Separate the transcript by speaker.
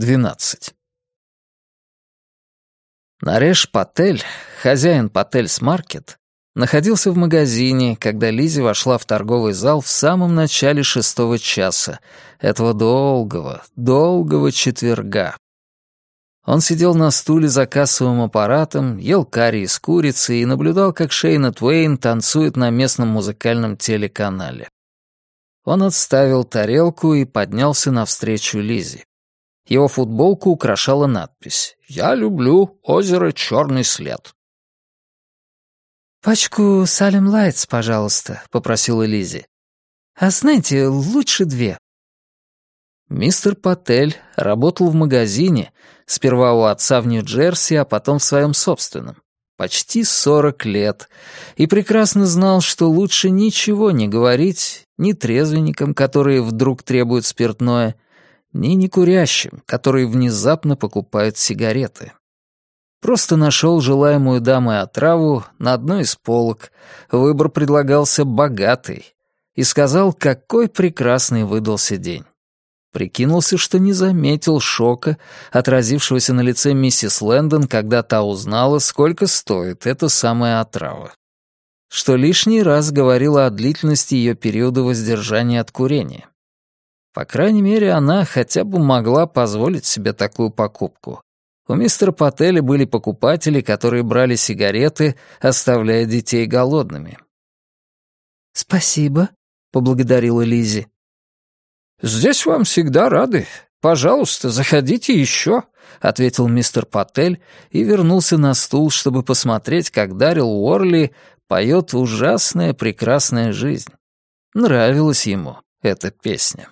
Speaker 1: 12. Нареш Патель, хозяин Пательс Маркет, находился в магазине, когда Лизи вошла в торговый зал в самом начале шестого часа, этого долгого, долгого четверга. Он сидел на стуле за кассовым аппаратом, ел карри из курицы и наблюдал, как Шейна Твейн танцует на местном музыкальном телеканале. Он отставил тарелку и поднялся навстречу Лизе. Его футболку украшала надпись «Я люблю озеро Черный след».
Speaker 2: «Пачку Салем Лайтс, пожалуйста», — попросила Лизи. «А знаете, лучше две».
Speaker 1: Мистер Патель работал в магазине, сперва у отца в Нью-Джерси, а потом в своем собственном. Почти сорок лет. И прекрасно знал, что лучше ничего не говорить ни трезвенникам, которые вдруг требуют спиртное, ни некурящим, которые внезапно покупают сигареты. Просто нашел желаемую дамой отраву на одной из полок, выбор предлагался богатый, и сказал, какой прекрасный выдался день. Прикинулся, что не заметил шока, отразившегося на лице миссис Лэндон, когда та узнала, сколько стоит эта самая отрава. Что лишний раз говорила о длительности ее периода воздержания от курения. По крайней мере, она хотя бы могла позволить себе такую покупку. У мистера Пателя были покупатели, которые брали сигареты, оставляя детей голодными.
Speaker 2: «Спасибо», — поблагодарила Лизи.
Speaker 1: «Здесь вам всегда рады. Пожалуйста, заходите еще», — ответил мистер Патель и вернулся на стул, чтобы посмотреть, как Дарил Уорли поет «Ужасная прекрасная жизнь». Нравилась ему эта песня.